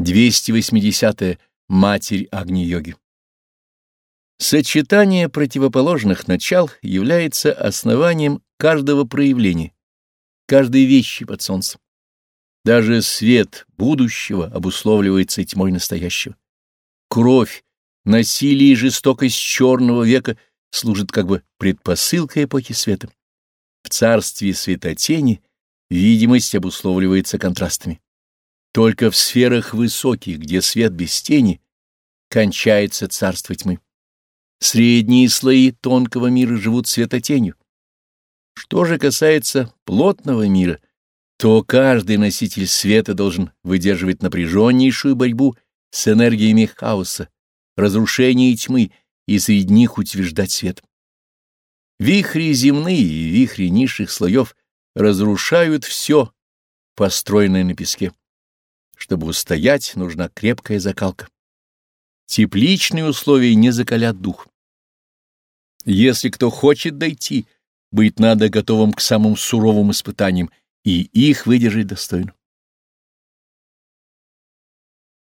280. -е. Матерь Агни-йоги. Сочетание противоположных начал является основанием каждого проявления, каждой вещи под солнцем. Даже свет будущего обусловливается тьмой настоящего. Кровь, насилие и жестокость черного века служат как бы предпосылкой эпохи света. В царстве светотени видимость обусловливается контрастами. Только в сферах высоких, где свет без тени, кончается царство тьмы. Средние слои тонкого мира живут светотенью. Что же касается плотного мира, то каждый носитель света должен выдерживать напряженнейшую борьбу с энергиями хаоса, разрушения тьмы и среди них утверждать свет. Вихри земные и вихри низших слоев разрушают все, построенное на песке. Чтобы устоять, нужна крепкая закалка. Тепличные условия не закалят дух. Если кто хочет дойти, быть надо готовым к самым суровым испытаниям и их выдержать достойно.